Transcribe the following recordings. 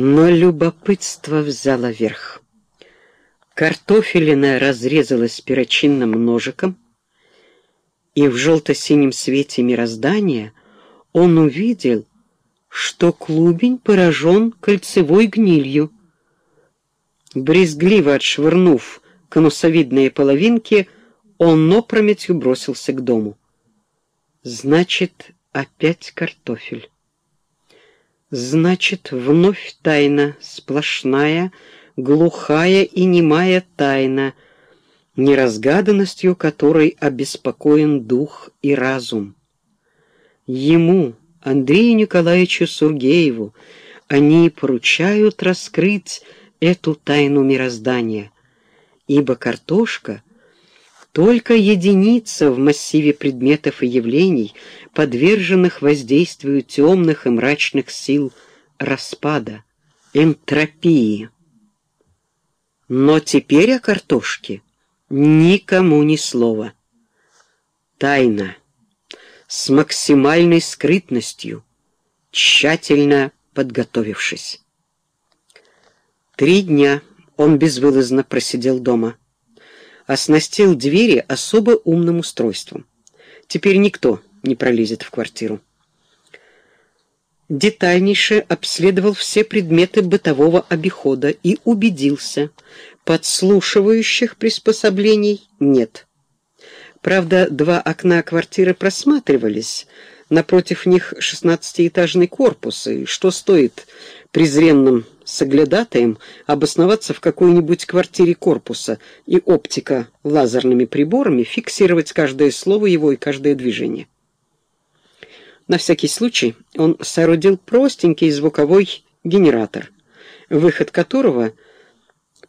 Но любопытство взяло верх. Картофелина разрезалась перочинным ножиком, и в желто-синем свете мироздания он увидел, что клубень поражен кольцевой гнилью. Брезгливо отшвырнув конусовидные половинки, он опрометью бросился к дому. Значит, опять картофель. Значит, вновь тайна, сплошная, глухая и немая тайна, неразгаданностью которой обеспокоен дух и разум. Ему, Андрею Николаевичу Сургееву, они поручают раскрыть эту тайну мироздания, ибо картошка — только единица в массиве предметов и явлений, подверженных воздействию темных и мрачных сил распада, энтропии. Но теперь о картошке никому ни слова. Тайна с максимальной скрытностью, тщательно подготовившись. Три дня он безвылазно просидел дома. Оснастил двери особо умным устройством. Теперь никто не пролезет в квартиру. Детальнейше обследовал все предметы бытового обихода и убедился, подслушивающих приспособлений нет. Правда, два окна квартиры просматривались, напротив них шестнадцатиэтажный корпус, и что стоит презренным соглядатаем обосноваться в какой-нибудь квартире корпуса и оптика лазерными приборами фиксировать каждое слово его и каждое движение. На всякий случай он соорудил простенький звуковой генератор, выход которого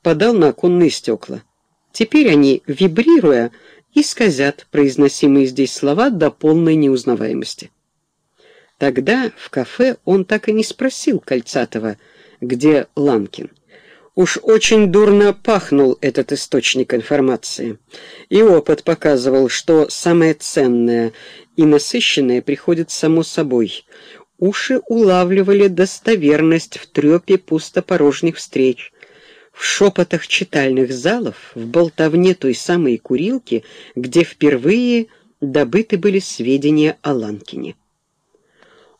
подал на оконные стекла. Теперь они, вибрируя, и скользят произносимые здесь слова до полной неузнаваемости. Тогда в кафе он так и не спросил Кольцатова, где Ланкин. Уж очень дурно пахнул этот источник информации, и опыт показывал, что самое ценное и насыщенное приходит само собой. Уши улавливали достоверность в трепе пустопорожних встреч, в шепотах читальных залов, в болтовне той самой курилки, где впервые добыты были сведения о Ланкине.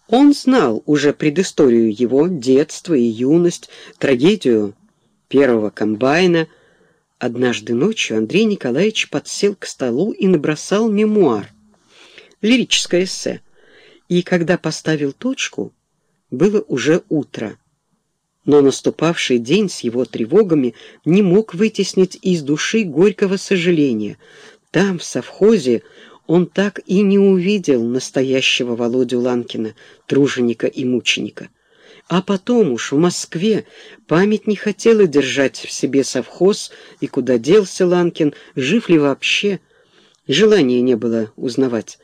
Он знал уже предысторию его, детство и юность, трагедию первого комбайна. Однажды ночью Андрей Николаевич подсел к столу и набросал мемуар, лирическое эссе. И когда поставил точку, было уже утро но наступавший день с его тревогами не мог вытеснить из души горького сожаления. Там, в совхозе, он так и не увидел настоящего Володю Ланкина, труженика и мученика. А потом уж в Москве память не хотела держать в себе совхоз, и куда делся Ланкин, жив ли вообще. Желания не было узнавать.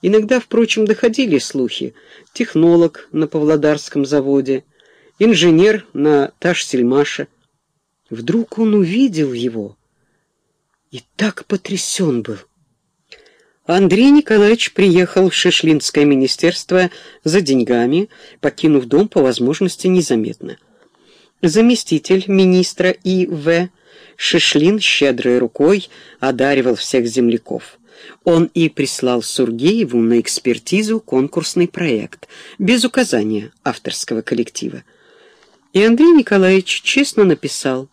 Иногда, впрочем, доходили слухи. Технолог на Павлодарском заводе — инженер на Таш-Сельмаше. Вдруг он увидел его и так потрясен был. Андрей Николаевич приехал в Шишлинское министерство за деньгами, покинув дом по возможности незаметно. Заместитель министра И.В. Шишлин щедрой рукой одаривал всех земляков. Он и прислал Сургееву на экспертизу конкурсный проект, без указания авторского коллектива. И Андрей Николаевич честно написал